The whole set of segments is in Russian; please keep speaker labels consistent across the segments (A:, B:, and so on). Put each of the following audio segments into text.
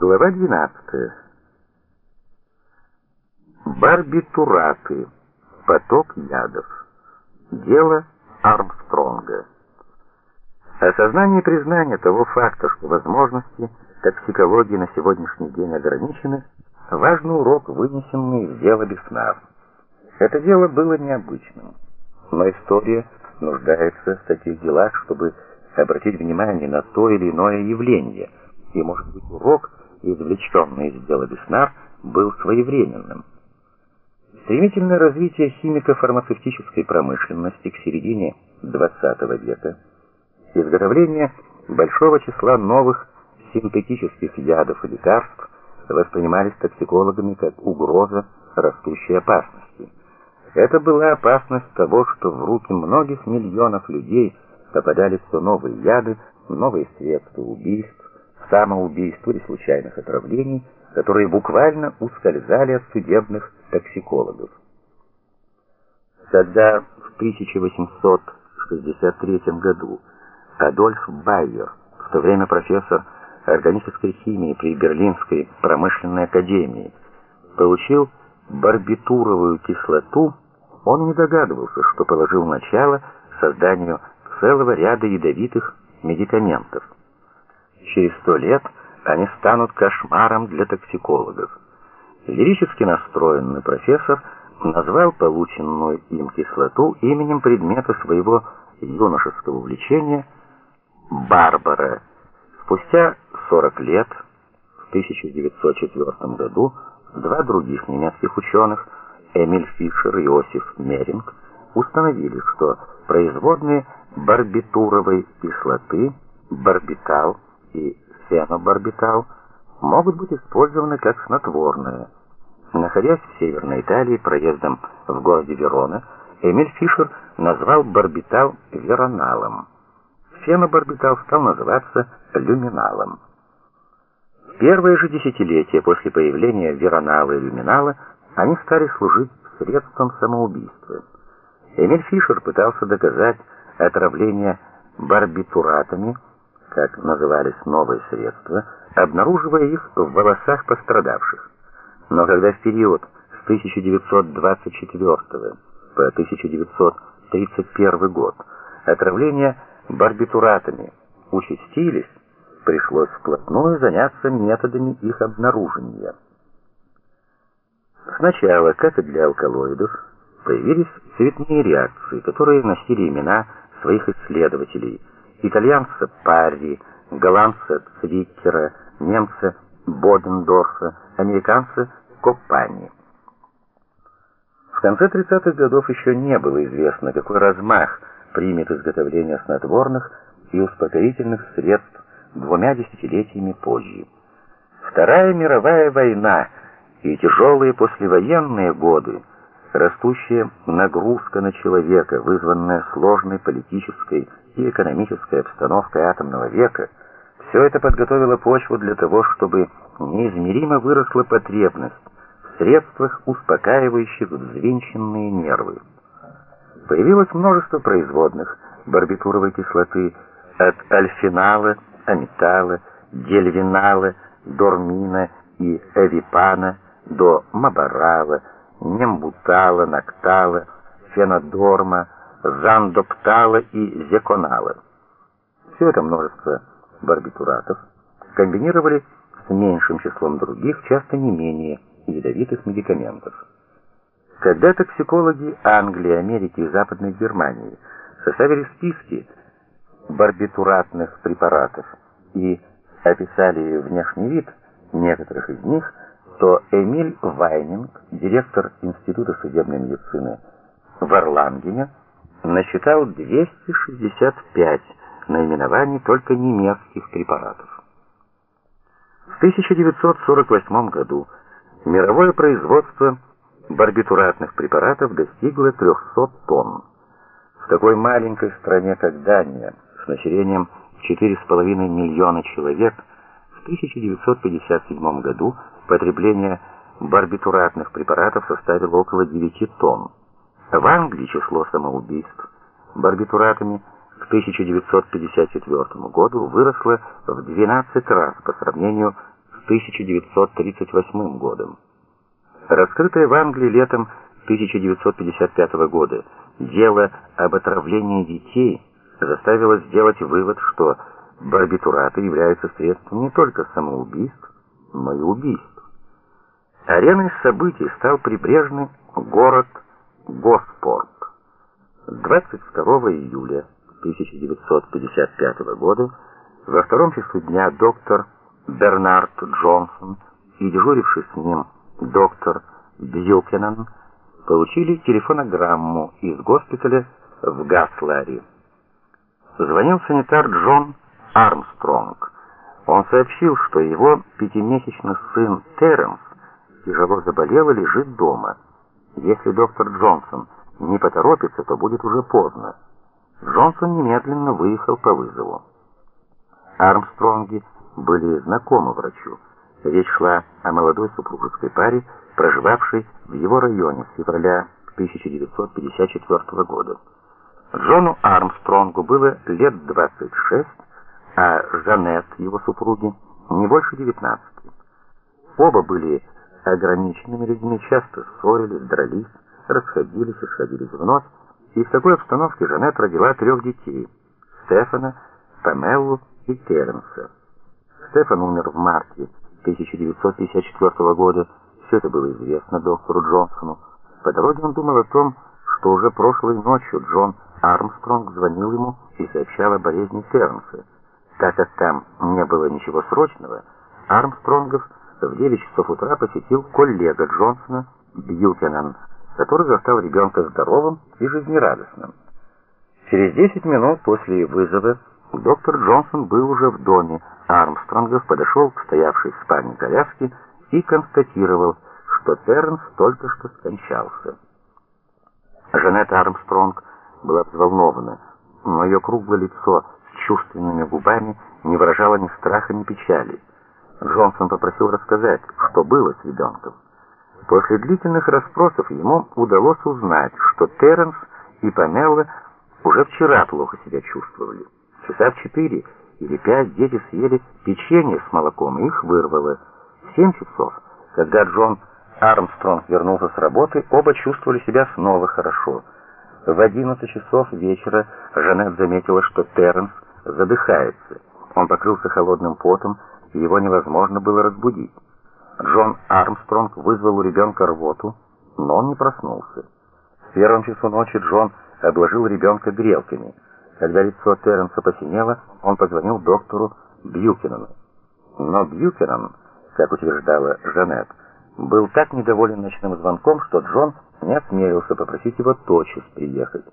A: Глава 12. Барбитураты. Поток ядов. Дело Армстронга. Осознание и признание того факта, что возможности токсикологии на сегодняшний день ограничены, важный урок, вынесенный из дела Беснар. Это дело было необычным, но история нуждается в таких делах, чтобы обратить внимание на то или иное явление, и, может быть, урок – извлеченный из дела Беснар, был своевременным. Стремительное развитие химико-фармацевтической промышленности к середине XX века, изготовление большого числа новых синтетических ядов и лекарств воспринимались токсикологами как угроза растущей опасности. Это была опасность того, что в руки многих миллионов людей попадали все новые яды, новые средства убийств, самоубийств или случайных отравлений, которые буквально ускользали от судебных токсикологов. Когда в 1863 году Адольф Байер, в то время профессор органической химии при Берлинской промышленной академии, получил барбитуровую кислоту, он не догадывался, что положил начало созданию целого ряда ядовитых медикаментов. Через сто лет они станут кошмаром для токсикологов. Лирически настроенный профессор назвал полученную им кислоту именем предмета своего юношеского увлечения Барбара. Спустя 40 лет, в 1904 году, два других немецких ученых, Эмиль Фишер и Иосиф Меринг, установили, что производные барбитуровой кислоты, барбитал, и фенобарбитал могут быть использованы как снотворные. Находясь в Северной Италии проездом в городе Верона, Эмиль Фишер назвал барбитал вероналом. Фенобарбитал стал называться люминалом. В первое же десятилетие после появления веронала и люминала они стали служить средством самоубийства. Эмиль Фишер пытался доказать отравление барбитуратами, как назывались новые средства, обнаруживая их в волосах пострадавших. Но когда в период с 1924 по 1931 год отравления барбитуратами участились, пришлось вплотную заняться методами их обнаружения. Сначала, как и для алкалоидов, появились цветные реакции, которые носили имена своих исследователей – итальянца Парри, голландца Цвиккера, немца Бодендорфа, американца Копани. В конце 30-х годов еще не было известно, какой размах примет изготовление снотворных и успокоительных средств двумя десятилетиями позже. Вторая мировая война и тяжелые послевоенные годы, растущая нагрузка на человека, вызванная сложной политической и экономическая обстановка атомного века, все это подготовило почву для того, чтобы неизмеримо выросла потребность в средствах, успокаивающих взвинченные нервы. Появилось множество производных барбитуровой кислоты от альфинала, амитала, дельвинала, дормина и эвипана до мабарала, нембутала, нактала, фенодорма, зандоптала и зеконала. Все это множество барбитуратов комбинировали с меньшим числом других, часто не менее ядовитых медикаментов. Когда токсикологи Англии, Америки и Западной Германии составили списки барбитуратных препаратов и описали внешний вид некоторых из них, то Эмиль Вайнинг, директор Института судебной медицины в Эрлангене, насчитал 265 наименований только немецких препаратов. В 1948 году мировое производство барбитуратных препаратов достигло 300 тонн. В такой маленькой стране, как Дания, с населением 4,5 миллиона человек, в 1957 году потребление барбитуратных препаратов составило около 9 тонн. В Англии число самоубийств барбитуратами к 1954 году выросло в 12 раз по сравнению с 1938 годом. Раскрытое в Англии летом 1955 года дело об отравлении детей заставило сделать вывод, что барбитураты являются средством не только самоубийств, но и убийств. Ареной событий стал прибрежный город Госпорт. 22 июля 1955 года во втором часу дня доктор Бернард Джонсон и дежуривший с ним доктор Бьюкенен получили телефонограмму из госпиталя в Гасларе. Звонил санитар Джон Армстронг. Он сообщил, что его пятимесячный сын Терренс тяжело заболел и лежит дома. Если доктор Джонсон не поторопится, то будет уже поздно. Джонсон немедленно выехал по вызову. Армстронги были знакомы врачу. Речь шла о молодой супружеской паре, проживавшей в его районе с февраля 1954 года. Джону Армстронгу было лет 26, а Жанет, его супруге, не больше 19. Оба были ограниченными людьми, часто ссорились, дрались, расходились и сходились вновь, и в такой обстановке Жанет родила трех детей – Стефана, Памеллу и Теренса. Стефан умер в марте 1954 года, все это было известно доктору Джонсону. По дороге он думал о том, что уже прошлой ночью Джон Армстронг звонил ему и сообщал о болезни Теренса. Так как там не было ничего срочного, Армстронгов в 9 часов утра посетил коллега Джонсона Бьюкенен, который застал ребенка здоровым и жизнерадостным. Через 10 минут после вызова доктор Джонсон был уже в доме Армстронгов, подошел к стоявшей в спальне коляске и констатировал, что Тернс только что скончался. Жанет Армстронг была взволнована, но ее круглое лицо с чувственными губами не выражало ни страха, ни печали. Джонсон попросил рассказать, что было с ребенком. После длительных расспросов ему удалось узнать, что Терренс и Памела уже вчера плохо себя чувствовали. Часа в четыре или пять дети съели печенье с молоком, и их вырвало. В семь часов, когда Джон Армстронг вернулся с работы, оба чувствовали себя снова хорошо. В одиннадцать часов вечера Жанет заметила, что Терренс задыхается. Он покрылся холодным потом, его невозможно было разбудить. Джон Армстронг вызвал у ребенка рвоту, но он не проснулся. В первом часу ночи Джон обложил ребенка грелками. Когда лицо Терренса посинело, он позвонил доктору Бьюкинену. Но Бьюкинен, как утверждала Жанет, был так недоволен ночным звонком, что Джон не осмелился попросить его тотчас приехать.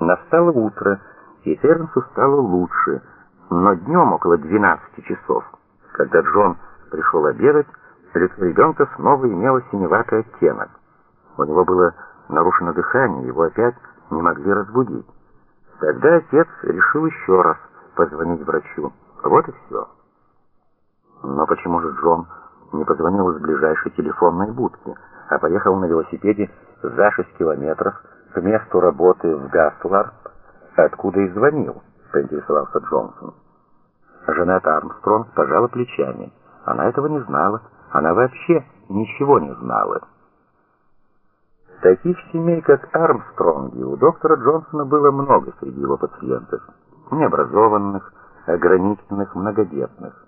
A: Настало утро, и Терренсу стало лучше, но днем около 12 часов, когда Джон пришел обедать, лицо ребенка снова имело синеватый оттенок. У него было нарушено дыхание, его опять не могли разбудить. Тогда отец решил еще раз позвонить врачу. Вот и все. Но почему же Джон не позвонил из ближайшей телефонной будки, а поехал на велосипеде за 6 километров к месту работы в Гаслар, откуда и звонил, поинтересовался Джонсон. Жена Армстронг пожала плечами. Она этого не знала. Она вообще ничего не знала. Таких семей, как Армстронги, у доктора Джонсона было много среди его пациентов. Необразованных, ограниченных, многодетных.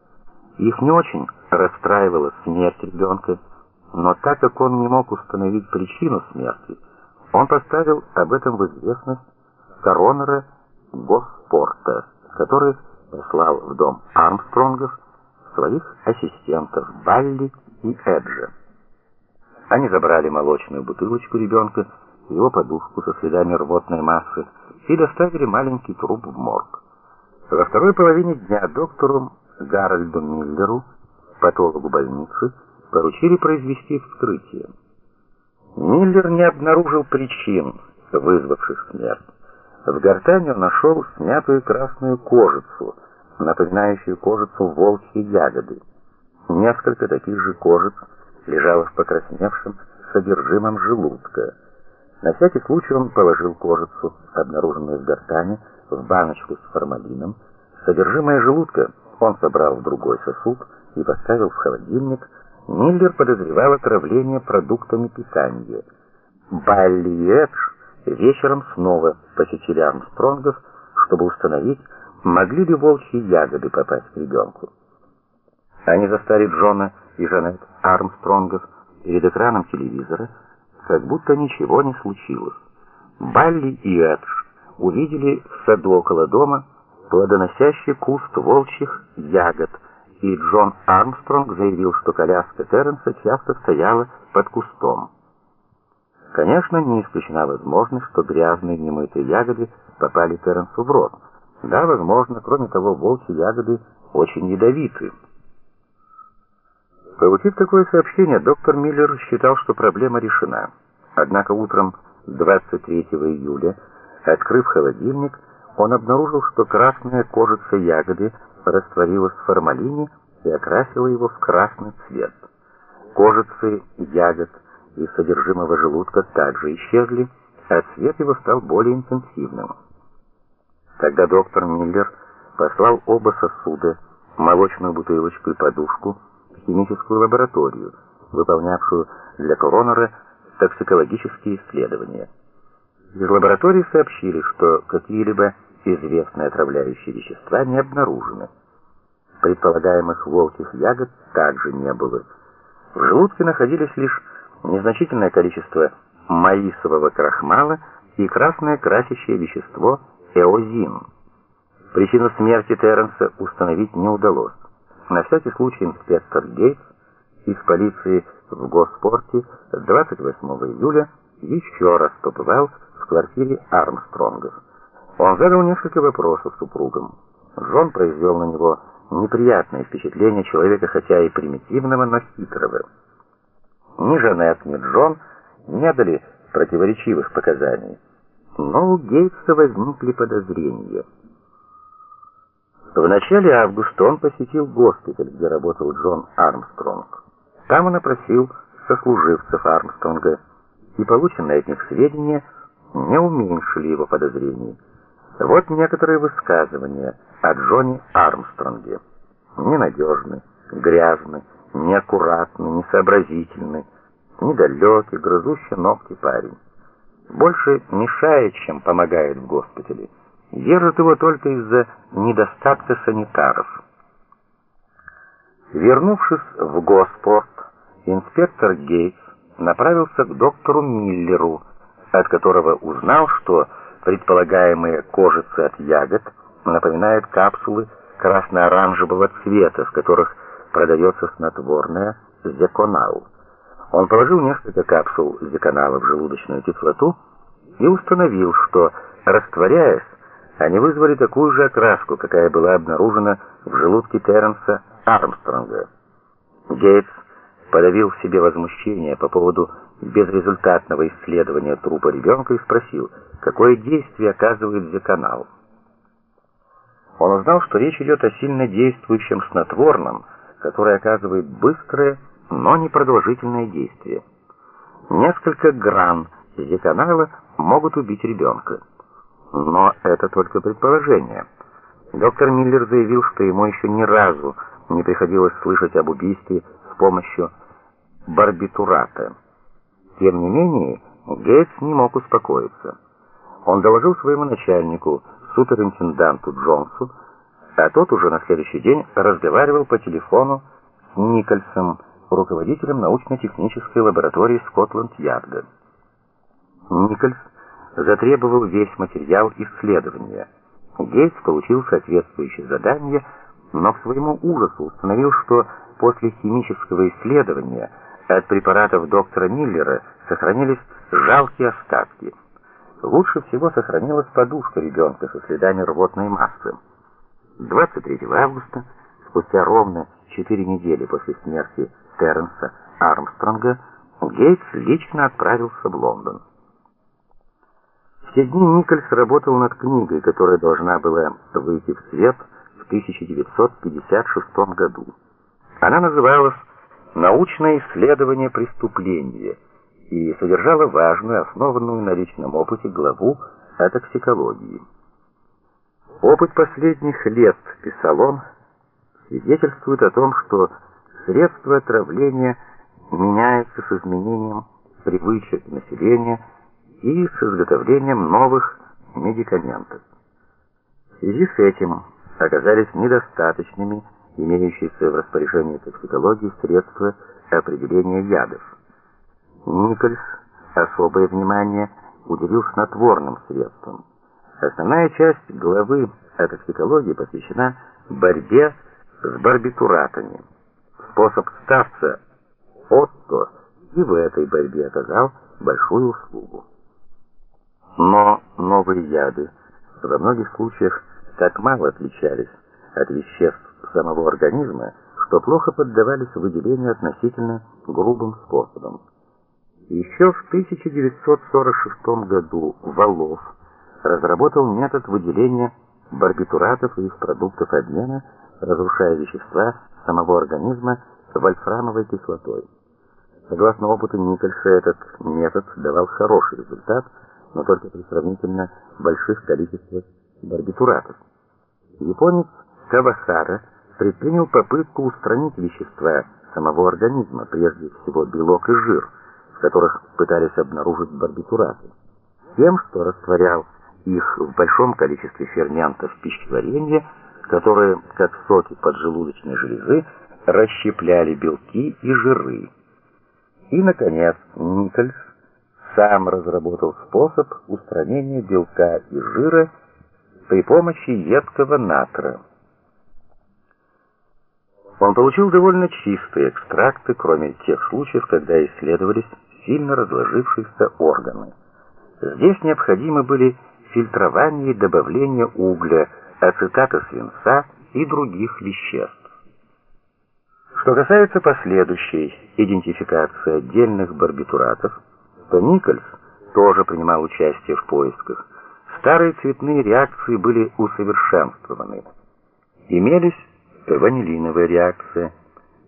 A: Их не очень расстраивала смерть ребенка, но так как он не мог установить причину смерти, он поставил об этом в известность коронера Госпорта, который послал в дом Армстронгов своих ассистентов Балли и Эджа. Они забрали молочную бутылочку ребенка, его подушку со следами рвотной массы и доставили маленький труп в морг. Во второй половине дня доктору Гарольду Миллеру, патологу больницы, поручили произвести вскрытие. Миллер не обнаружил причин, вызвавших смерть. В гортани он нашел снятую красную кожицу, напоминающую кожицу волчьей ягоды. Несколько таких же кожиц лежало в покрасневшем содержимом желудка. На всякий случай он положил кожицу, обнаруженную в гортани, в баночку с формалином. Содержимое желудка он собрал в другой сосуд и поставил в холодильник, Миллер подозревал отравление продуктами питания. Балли и Эдж вечером снова посетили Армстронгов, чтобы установить, могли ли волчьи ягоды попасть к ребенку. Они застали Джона и Жанет Армстронгов перед экраном телевизора, как будто ничего не случилось. Балли и Эдж увидели в саду около дома плодоносящий куст волчьих ягод, и Джон Армстронг заявил, что коляска Терренса часто стояла под кустом. Конечно, не исключена возможность, что грязные немытые ягоды попали Терренсу в рот. Да, возможно, кроме того, волчьи ягоды очень ядовиты. Получив такое сообщение, доктор Миллер считал, что проблема решена. Однако утром 23 июля, открыв холодильник, он обнаружил, что красная кожица ягоды растворилась в формалине и окрасила его в красный цвет. Кожицы ягод и содержимого желудка также исчезли, а цвет его стал более интенсивным. Тогда доктор Миллер послал оба сосуда, молочную бутылочку и подушку, в химическую лабораторию, выполнявшую для коронера токсикологические исследования. Из лаборатории сообщили, что какие-либо известные отравляющие вещества не обнаружены. Предполагаемых волчьих ягод также не было. В желудке находились лишь незначительное количество маисового крахмала и красное красящее вещество эозин. Причину смерти Терренса установить не удалось. На всякий случай инспектор Гейтс из полиции в Госпорте 28 июля еще раз побывал в квартире Армстронгов. Он задал несколько вопросов супругам. Джон произвел на него неприятное впечатление человека, хотя и примитивного, но хитрого. Ни Жанет, ни Джон не дали противоречивых показаний, но у Гейтса возникли подозрения. В начале августа он посетил госпиталь, где работал Джон Армстронг. Там он опросил сослуживцев Армстронга, и полученные от них сведения не уменьшили его подозрений. Вот некоторые высказывания о Джоне Армстронге. Ненадежный, грязный, неаккуратный, несообразительный, недалекий, грызущий ногти парень. Больше мешает, чем помогает в госпитале. Держат его только из-за недостатка санитаров. Вернувшись в Госпорт, инспектор Гейтс направился к доктору Миллеру, от которого узнал, что предполагаемые кожицы от ягод напоминают капсулы красно-оранжевого цвета, в которых продается снотворное зеконал. Он положил несколько капсул зеконала в желудочную кислоту и установил, что, растворяясь, они вызвали такую же окраску, какая была обнаружена в желудке Терренса Армстронга. Гейтс подавил в себе возмущение по поводу безрезультатного исследования трупа ребенка и спросил, какое действие оказывает зеканал. Он узнал, что речь идет о сильно действующем снотворном, которое оказывает быстрое, но непродолжительное действие. Несколько грамм зеканала могут убить ребенка. Но это только предположение. Доктор Миллер заявил, что ему еще ни разу не приходилось слышать об убийстве с помощью барбитурата. Тем не менее, Гейтс не мог успокоиться. Он доложил своему начальнику, суперинтенданту Джонсу, а тот уже на следующий день разговаривал по телефону с Никольсом, руководителем научно-технической лаборатории Скотланд-Ярда. Никольс затребовал весь материал исследования. Гейтс получил соответствующее задание, но к своему ужасу установил, что после химического исследования от препаратов доктора Миллера сохранились жалкие остатки. Лучше всего сохранилась подушка ребенка со следами рвотной массы. 23 августа, спустя ровно 4 недели после смерти Терренса Армстронга, Гейтс лично отправился в Лондон. В те дни Никольс работал над книгой, которая должна была выйти в свет в 1956 году. Она называлась «Научное исследование преступления» и содержала важную, основанную на личном опыте главу о токсикологии. Опыт последних лет, писал он, свидетельствует о том, что средства отравления меняются с изменением привычек населения и с изготовлением новых медикаментов. В связи с этим оказались недостаточными имеющиеся в распоряжении токсикологии средства определения ядов. Никольс особое внимание уделил снотворным средствам. Основная часть главы о токсикологии посвящена борьбе с барбитуратами. Способ ставца Отто и в этой борьбе оказал большую услугу. Но новые яды во многих случаях так мало отличались от веществ самого организма, что плохо поддавались выделению относительно грубым способом. Еще в 1946 году Валов разработал метод выделения барбитуратов и их продуктов обмена, разрушая вещества самого организма вольфрамовой кислотой. Согласно опыту Никольса, этот метод давал хороший результат, но только при сравнительно больших количествах барбитуратов. Японец Кавахара предпринял попытку устранить вещества самого организма, прежде всего белок и жир, в которых пытались обнаружить барбитураты, тем, что растворял их в большом количестве ферментов пищеварения, которые, как соки поджелудочной железы, расщепляли белки и жиры. И, наконец, Никольс сам разработал способ устранения белка и жира при помощи едкого натра. Он получил довольно чистые экстракты, кроме тех случаев, когда исследовались сильно разложившиеся органы. Здесь необходимы были фильтрование и добавление угля, ацетата свинца и других веществ. Что касается последующей идентификации отдельных барбитуратов, то Никольс тоже принимал участие в поисках. Старые цветные реакции были усовершенствованы. Имелись ванилиновая реакция,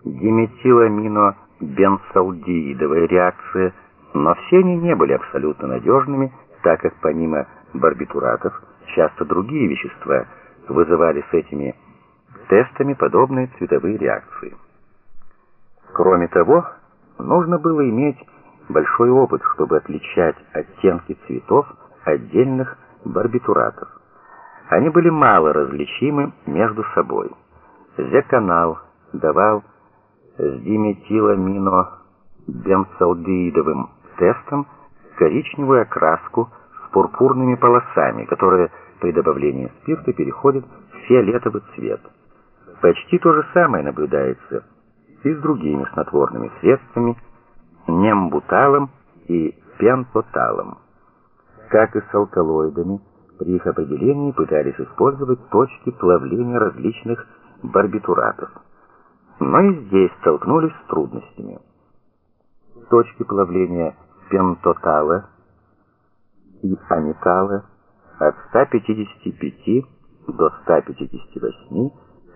A: диметиламинобензалдеидовая реакция, но все они не были абсолютно надежными, так как помимо барбитуратов часто другие вещества вызывали с этими тестами подобные цветовые реакции. Кроме того, нужно было иметь большой опыт, чтобы отличать оттенки цветов отдельных барбитуратов. Они были мало различимы между собой. Зеканал давал с диметиламинобензалдеидовым тестом коричневую окраску пурпурными полосами, которые при добавлении спирта переходят в фиолетовый цвет. Почти то же самое наблюдается и с другими снотворными средствами, нембуталом и пентоталом. Как и с алкалоидами, при их определении пытались использовать точки плавления различных барбитуратов. Но и здесь столкнулись с трудностями. Точки плавления пентотала и амитала от 155 до 158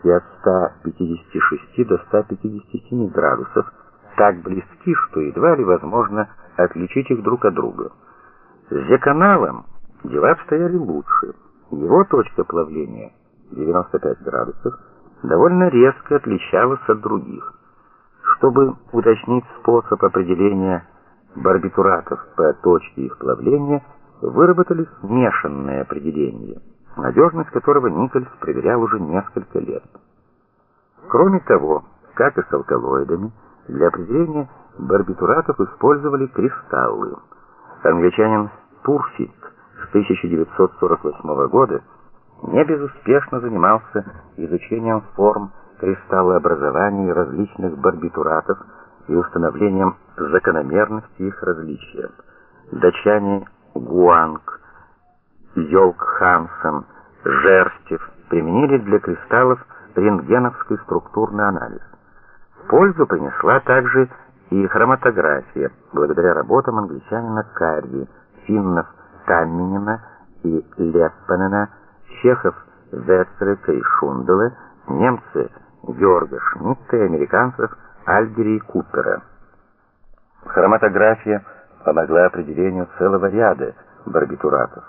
A: и от 156 до 157 градусов так близки, что едва ли возможно отличить их друг от друга. С зеканалом дела обстояли лучше. Его точка плавления 95 градусов довольно резко отличалась от других. Чтобы уточнить способ определения барбитуратов по точке их плавления, выработали смешанное определение, надежность которого Никольс проверял уже несколько лет. Кроме того, как и с алкалоидами, для определения барбитуратов использовали кристаллы. Англичанин Пурфит с 1948 года не безуспешно занимался изучением форм кристаллообразования различных барбитуратов и установлением закономерности их различия. Датчане Гуанг, Йолк Хансен, Жерстев применили для кристаллов рентгеновский структурный анализ. Пользу принесла также и хроматография, благодаря работам англичанина Карри, финнов Тамминина и Леппанена, чехов Вецрека и Шунделе, немцы Георга Шмидта и американцев Альгери и Купера. Хроматография помогла определению целого ряда барбитуратов.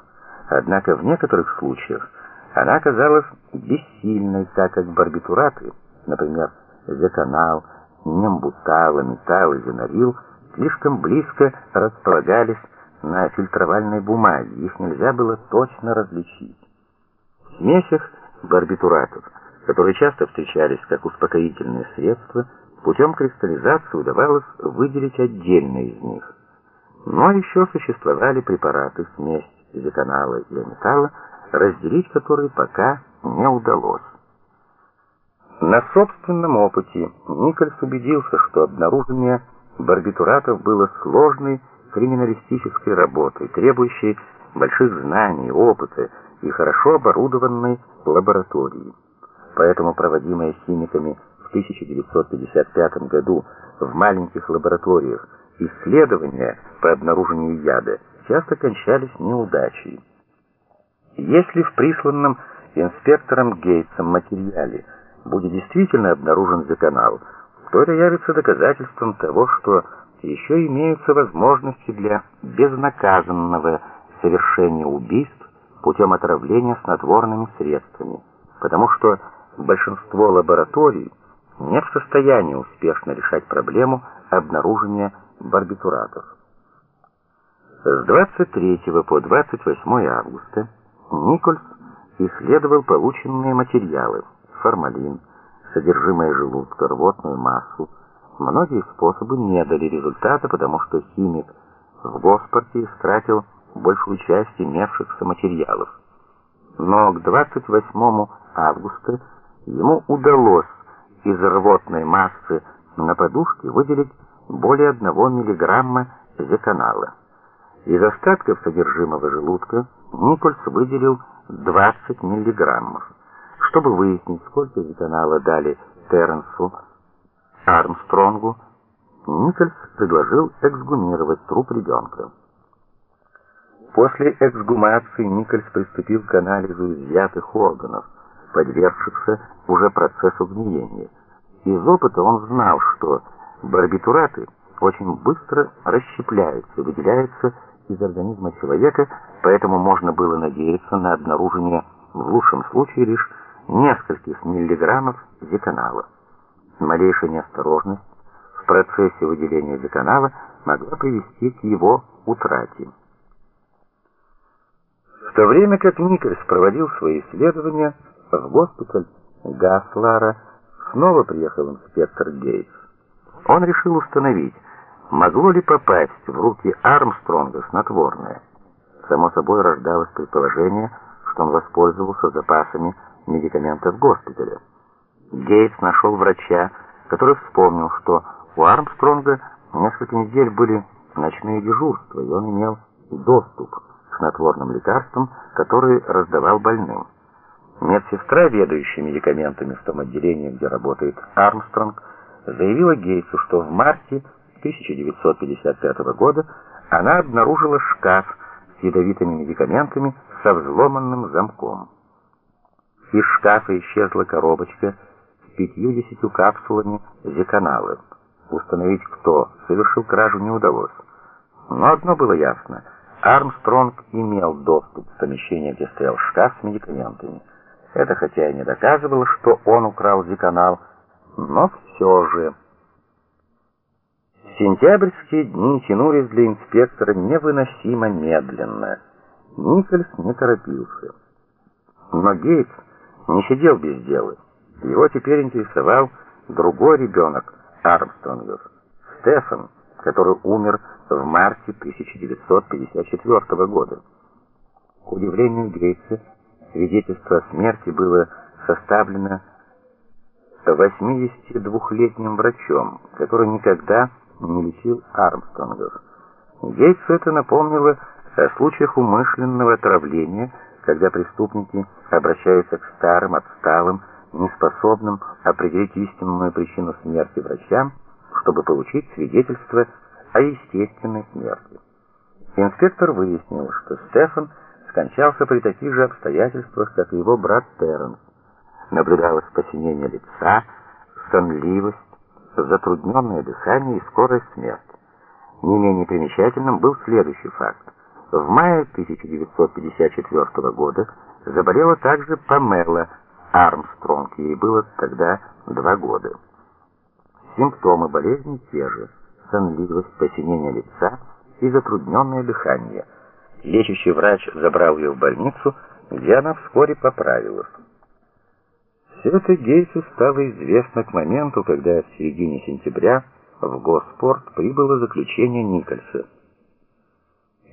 A: Однако в некоторых случаях она оказалась бессильной, так как барбитураты например, зеканал, нембутал, металл и зенарил, слишком близко располагались на фильтровальной бумаге, их нельзя было точно различить. В смесях барбитуратов, которые часто встречались как успокоительные средства, путем кристаллизации удавалось выделить отдельные из них. Но еще существовали препараты, смесь зеканала и металла, разделить которые пока не удалось. На собственном опыте Никольс убедился, что обнаружение барбитуратов было сложной криминалистической работой, требующей больших знаний, опыта и хорошо оборудованной лаборатории. Поэтому проводимые химиками в 1955 году в маленьких лабораториях исследования по обнаружению яда часто кончались неудачей. Если в присланном инспектором Гейтсом материале будет действительно обнаружен зеканал, то это явится доказательством того, что еще имеются возможности для безнаказанного совершения убийств путем отравления снотворными средствами, потому что большинство лабораторий не в состоянии успешно решать проблему обнаружения барбитуратов. С 23 по 28 августа Никольс исследовал полученные материалы: формалин, содержимое желудка, рвотную массу. Многие способы не дали результата, потому что химик в Госпорте истратил большую часть имевшихся материалов. Но к 28 августа ему удалось из рвотной массы на подушке выделить более 1 миллиграмма зеканала. Из остатков содержимого желудка Никольс выделил 20 миллиграммов. Чтобы выяснить, сколько зеканала дали Терренсу Армстронгу, Никольс предложил эксгумировать труп ребенка. После эксгумации Никольс приступил к анализу изъятых органов, подвергшихся уже процессу гниения. Из опыта он знал, что барбитураты очень быстро расщепляются, выделяются из организма человека, поэтому можно было надеяться на обнаружение в лучшем случае лишь нескольких миллиграммов деканала. Малейшая неосторожность в процессе выделения деканала могла привести к его утрате. В то время как Никольс проводил свои исследования, в госпиталь Гаслара снова приехал инспектор Гейтс. Он решил установить, Могло ли попасть в руки Армстронга снотворное? Само собой рождалось предположение, что он воспользовался запасами медикаментов госпиталя. Гейтс нашел врача, который вспомнил, что у Армстронга несколько недель были ночные дежурства, и он имел доступ к снотворным лекарствам, которые раздавал больным. Медсестра, ведающая медикаментами в том отделении, где работает Армстронг, заявила Гейтсу, что в марте 1955 года она обнаружила шкаф с ядовитыми медикаментами со взломанным замком. Из шкафа исчезла коробочка с 50 капсулами зеканала. Установить, кто совершил кражу, не удалось. Но одно было ясно. Армстронг имел доступ в помещение, где стоял шкаф с медикаментами. Это хотя и не доказывало, что он украл зеканал, но все же... Сентябрьские дни тянулись для инспектора невыносимо медленно. Никольс не торопился. Но Гейтс не сидел без дела. Его теперь интересовал другой ребенок Армстронгов, Стефан, который умер в марте 1954 года. К удивлению Гейтса, свидетельство о смерти было составлено 82-летним врачом, который никогда не лечил Армстронгов. Гейтсу это напомнило о случаях умышленного отравления, когда преступники обращаются к старым, отсталым, неспособным определить истинную причину смерти врачам, чтобы получить свидетельство о естественной смерти. Инспектор выяснил, что Стефан скончался при таких же обстоятельствах, как и его брат Терренс. Наблюдалось посинение лица, сонливость, затрудненное дыхание и скорая смерть. Не менее примечательным был следующий факт. В мае 1954 года заболела также Памела Армстронг, ей было тогда два года. Симптомы болезни те же: сонливость, посинение лица и затрудненное дыхание. Лечащий врач забрал ее в больницу, где она вскоре поправилась. Все это Гейтсу стало известно к моменту, когда в середине сентября в Госпорт прибыло заключение Никольса.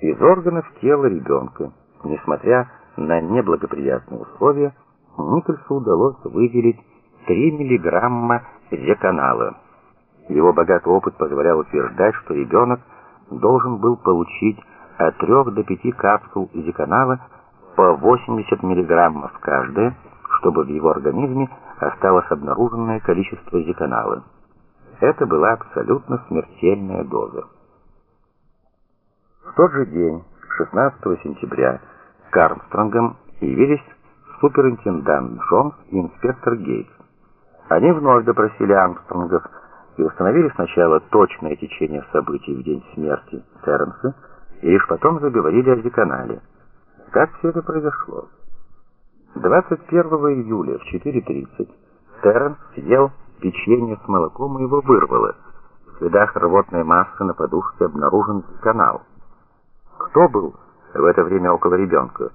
A: Из органов тела ребенка, несмотря на неблагоприятные условия, Никольсу удалось выделить 3 миллиграмма зеканала. Его богатый опыт позволял утверждать, что ребенок должен был получить от 3 до 5 капсул зеканала по 80 миллиграммов каждая, чтобы в его организме осталось обнаруженное количество зеканала. Это была абсолютно смертельная доза. В тот же день, 16 сентября, к Армстронгам явились суперинтендант Джонс и инспектор Гейтс. Они вновь допросили Армстронгов и установили сначала точное течение событий в день смерти Терренса, и лишь потом заговорили о деканале. Как все это произошло? 21 июля в 4.30 Терренс съел печенье с молоком и его вырвало. В следах рвотной массы на подушке обнаружен канал. Кто был в это время около ребенка?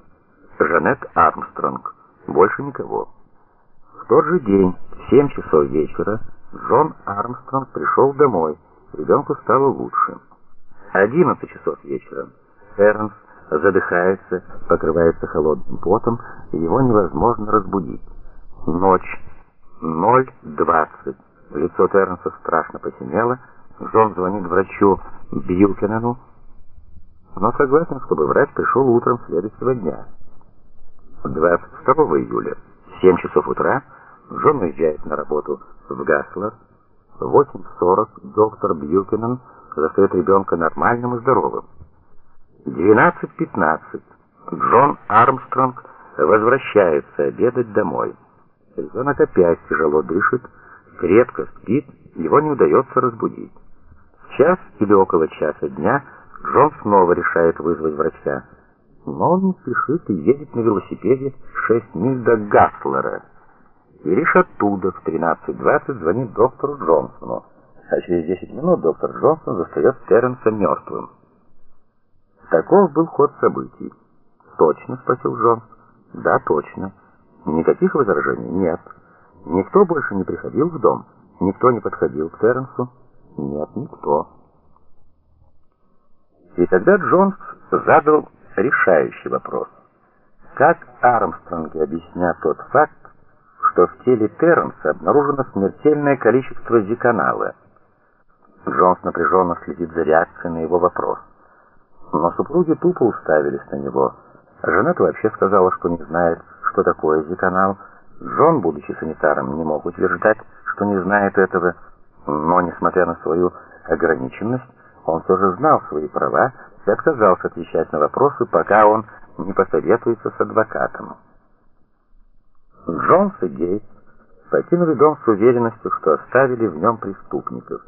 A: Жанет Армстронг. Больше никого. В тот же день, в 7 часов вечера, Джон Армстронг пришел домой. Ребенку стало лучше. 11 часов вечера. Эрнс задыхается, покрывается холодным потом, его невозможно разбудить. Ночь. 0:20. Лицо Тернса страшно посинело. Джон звонит врачу Бьюкенену, но согласен, чтобы врач пришел утром следующего дня. 22 июля в 7 часов утра Джон уезжает на работу в Гаслер. В 8.40 доктор Бьюкинен застает ребенка нормальным и здоровым. 12.15 Джон Армстронг возвращается обедать домой. Ребенок опять тяжело дышит, крепко спит, его не удается разбудить. В час или около часа дня Джон снова решает вызвать врача но он не спешит и едет на велосипеде 6 миль до Гаслера. И лишь оттуда в 13.20 звонит доктору Джонсону, а через 10 минут доктор Джонсон застает Терренса мертвым. Таков был ход событий. «Точно?» — спросил Джонс. «Да, точно. Никаких возражений нет. Никто больше не приходил в дом? Никто не подходил к Терренсу?» «Нет, никто». И тогда Джонс задал решающий вопрос. Как Армстронги объяснят тот факт, что в теле Терренса обнаружено смертельное количество зиканала? Джонс напряженно следит за реакцией на его вопрос. Но супруги тупо уставились на него. Жанет вообще сказала, что не знает, что такое зиканал. Джон, будучи санитаром, не мог утверждать, что не знает этого, но, несмотря на свою ограниченность, он все же знал свои права и отказался отвечать на вопросы, пока он не посоветуется с адвокатом. Джонс и Гейтс покинули дом с уверенностью, что оставили в нем преступников.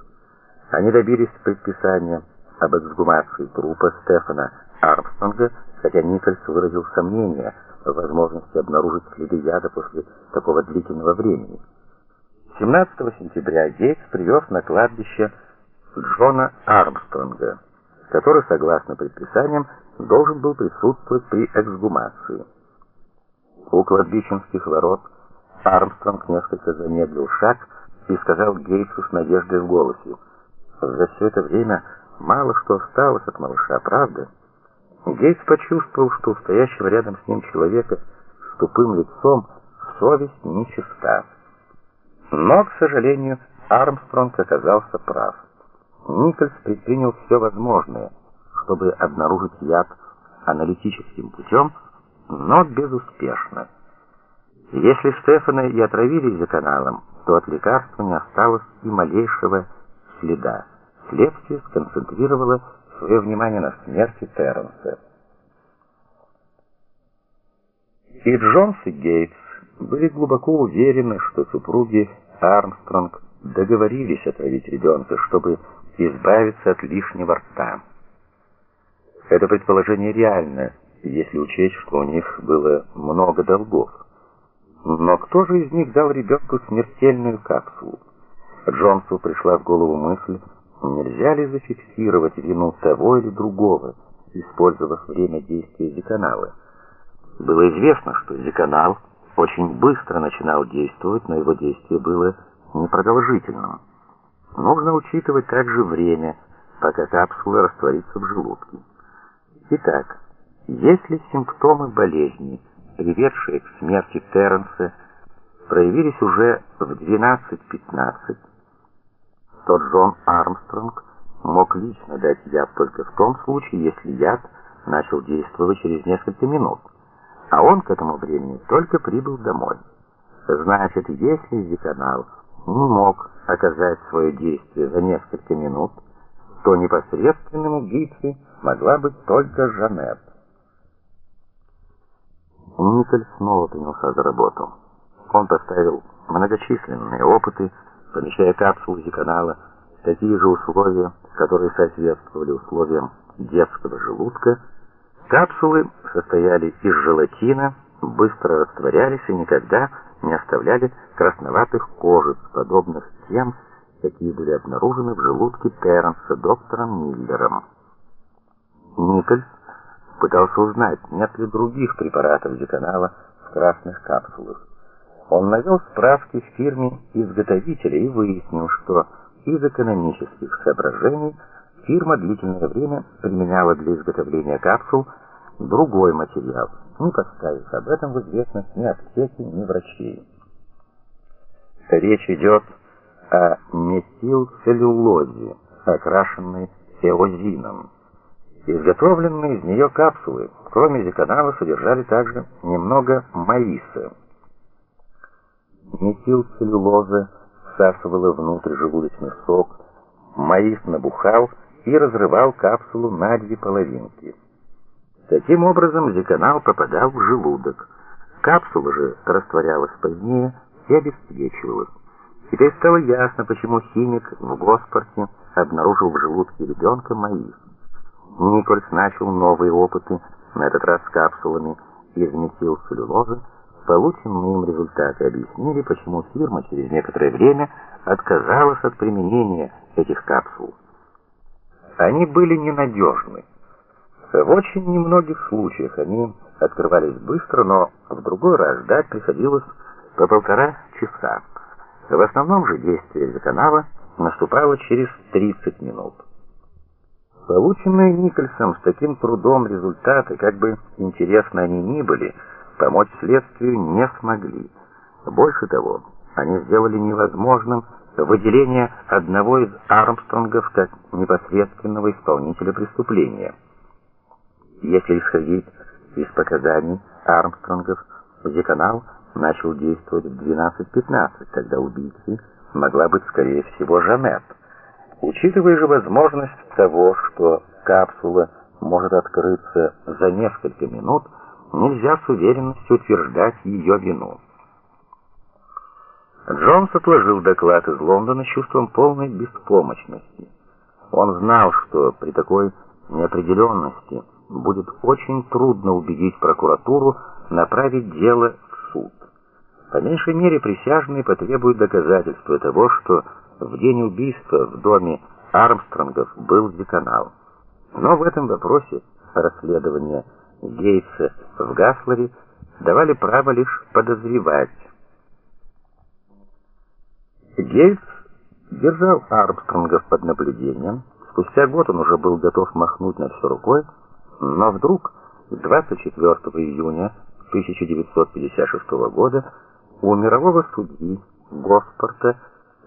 A: Они добились предписания об эксгумации трупа Стефана Армстронга, хотя Никольс выразил сомнение в возможности обнаружить следы яда после такого длительного времени. 17 сентября Гейтс привез на кладбище Джона Армстронга который, согласно предписаниям, должен был присутствовать при эксгумации. У кладбищенских ворот Армстронг несколько замедлил шаг и сказал Гейтсу с надеждой в голосе: "За все это время мало что осталось от малыша, правда?" Гейтс почувствовал, что у стоящего рядом с ним человека с тупым лицом совесть нечиста. Но, к сожалению, Армстронг оказался прав. Никольс предпринял все возможное, чтобы обнаружить яд аналитическим путем, но безуспешно. Если Стефана и отравили изоканалом, то от лекарства не осталось и малейшего следа. Следствие сконцентрировало свое внимание на смерти Терренса. И Джонс и Гейтс были глубоко уверены, что супруги Армстронг договорились отравить ребенка, чтобы избавиться от лишнего рта. Это предположение реально, если учесть, что у них было много долгов. Но кто же из них дал ребенку смертельную капсулу? Джонсу пришла в голову мысль, нельзя ли зафиксировать вину того или другого, использовав время действия деканала. Было известно, что деканал очень быстро начинал действовать, но его действие было непродолжительным. Нужно учитывать также время, пока капсула растворится в желудке. Итак, если симптомы болезни, приведшие к смерти Терренса, проявились уже в 12-15, то Джон Армстронг мог лично дать яд только в том случае, если яд начал действовать через несколько минут, а он к этому времени только прибыл домой. Значит, если деканал не мог оказать свое действие за несколько минут, то непосредственным убийцей могла быть только Жанет. Николь снова принялся за работу. Он поставил многочисленные опыты, помещая капсулу деканала в такие же условия, которые соответствовали условиям детского желудка. Капсулы состояли из желатина, быстро растворялись и никогда не оставляли красноватых кожиц, подобных тем, какие были обнаружены в желудке Терренса доктором Миллером. Никольс пытался узнать, нет ли других препаратов деканала в красных капсулах. Он навел справки в фирме изготовителя и выяснил, что из экономических соображений фирма длительное время применяла для изготовления капсул другой материал, не поставив об этом в известность ни аптеки, ни врачей. Речь идет о метилцеллюлозе, окрашенной эозином. Изготовленные из нее капсулы, кроме деканала, содержали также немного маиса. Метилцеллюлоза всасывала внутрь желудочный сок, маис набухал и разрывал капсулу на две половинки. Таким образом, деканал попадал в желудок. Капсула же растворялась позднее и обесцвечивалась. Теперь стало ясно, почему химик в Госпорте обнаружил в желудке ребенка маис. Никольс начал новые опыты, на этот раз с капсулами из метилцеллюлозы. Полученные им результаты объяснили, почему фирма через некоторое время отказалась от применения этих капсул. Они были ненадежны. В очень немногих случаях они открывались быстро, но в другой раз ждать приходилось по полтора часа. В основном же действие канала наступало через 30 минут. Полученные Никольсом с таким трудом результаты, как бы интересны они ни были, помочь следствию не смогли. Больше того, они сделали невозможным выделение одного из Армстронгов как непосредственного исполнителя преступления. Если исходить из показаний Армстронгов, деканал начал действовать в 12:15, когда убийцей могла быть скорее всего Жанет. Учитывая же возможность того, что капсула может открыться за несколько минут, нельзя с уверенностью утверждать ее вину. Джонс отложил доклад из Лондона с чувством полной беспомощности. Он знал, что при такой неопределенности будет очень трудно убедить прокуратуру направить дело в суд. По меньшей мере присяжные потребуют доказательства того, что в день убийства в доме Армстронгов был деканал. Но в этом вопросе расследования Гейтса в Гаслере давали право лишь подозревать. Гейтс держал Армстронгов под наблюдением. Спустя год он уже был готов махнуть на все рукой, но вдруг 24 июня 1956 года у мирового судьи Госпорта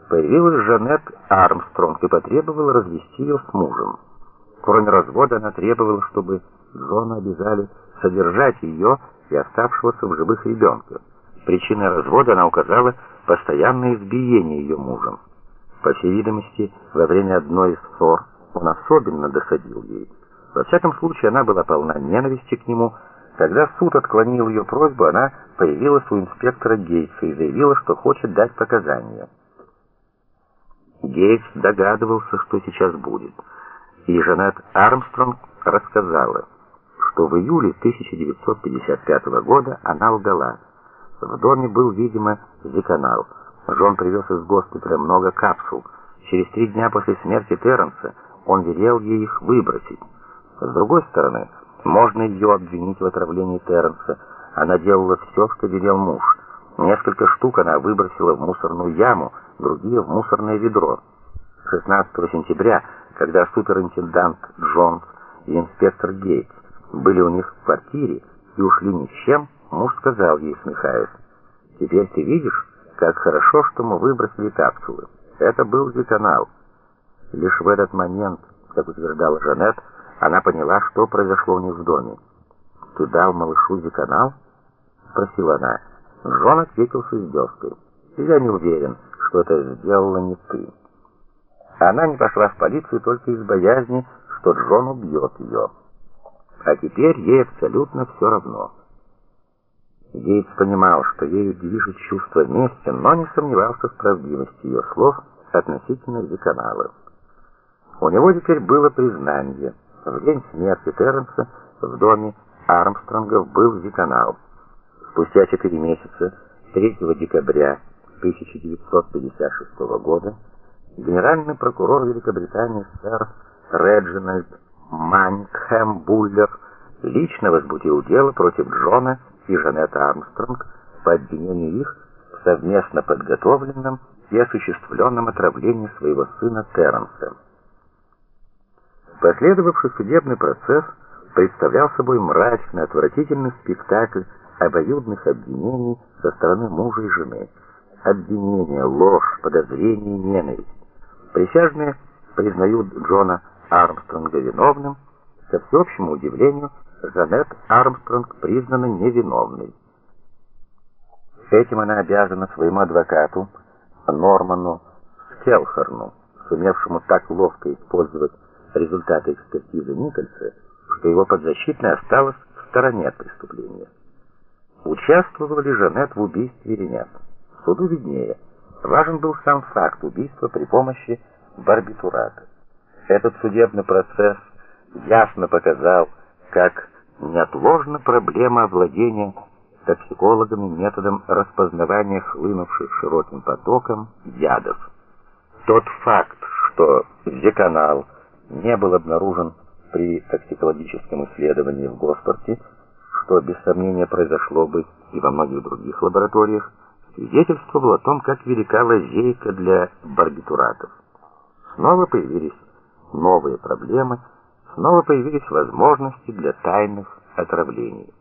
A: появилась Жанет Армстронг и потребовала развести ее с мужем. Кроме развода, она требовала, чтобы Джона обязали содержать ее и оставшегося в живых ребенка. Причиной развода она указала постоянное избиение ее мужем. По всей видимости, во время одной из ссор он особенно досадил ей. Во всяком случае, она была полна ненависти к нему. Когда суд отклонил ее просьбу, она появилась у инспектора Гейтса и заявила, что хочет дать показания. Гейтс догадывался, что сейчас будет. И Жанет Армстронг рассказала, что в июле 1955 года она лгала. В доме был, видимо, деканал. Джон привез из госпиталя много капсул. Через три дня после смерти Терренса он велел ей их выбросить. С другой стороны, можно ее обвинить в отравлении Терренса. Она делала все, что велел муж. Несколько штук она выбросила в мусорную яму, другие в мусорное ведро. 16 сентября, когда суперинтендант Джонс и инспектор Гейтс были у них в квартире и ушли ни с чем, муж сказал ей, смехаясь, «Теперь ты видишь, как хорошо, что мы выбросили капсулы. Это был деканал». Лишь в этот момент, как утверждала Жанет, она поняла, что произошло у них в доме. «Ты дал малышу деканал?» — спросила она. Джон ответил с издевкой. «Я не уверен, что это сделала не ты». Она не пошла в полицию только из боязни, что Джон убьет ее. А теперь ей абсолютно все равно. Гейтс понимал, что ею движет чувство мести, но не сомневался в правдивости ее слов относительно деканала. У него теперь было признание. В день смерти Терренса в доме Армстронгов был деканал. Спустя четыре месяца, 3 декабря 1956 года, генеральный прокурор Великобритании сэр Реджинальд Манкхэм Буллер лично возбудил дело против Джона и Жанет Армстронг по обвинению их в совместно подготовленном и осуществленном отравлении своего сына Терренса. Последовавший судебный процесс представлял собой мрачный, отвратительный спектакль обоюдных обвинений со стороны мужа и жены. Обвинения, ложь, подозрения, ненависть. Присяжные признают Джона Армстронга виновным. Ко всеобщему удивлению, Жанет Армстронг признана невиновной. Этим она обязана своему адвокату Норману Скелхорну, сумевшему так ловко использовать результаты экспертизы Никольса, что его подзащитная осталась в стороне от преступления. Участвовала ли Жанет в убийстве или нет? Суду виднее. Важен был сам факт убийства при помощи барбитурата. Этот судебный процесс ясно показал, как неотложна проблема овладения токсикологами методом распознавания хлынувших широким потоком ядов. Тот факт, что деканал не был обнаружен при токсикологическом исследовании в Госпорте, что без сомнения произошло бы и во многих других лабораториях, свидетельствовало о том, как велика лазейка для барбитуратов. Снова появились новые проблемы, снова появились возможности для тайных отравлений.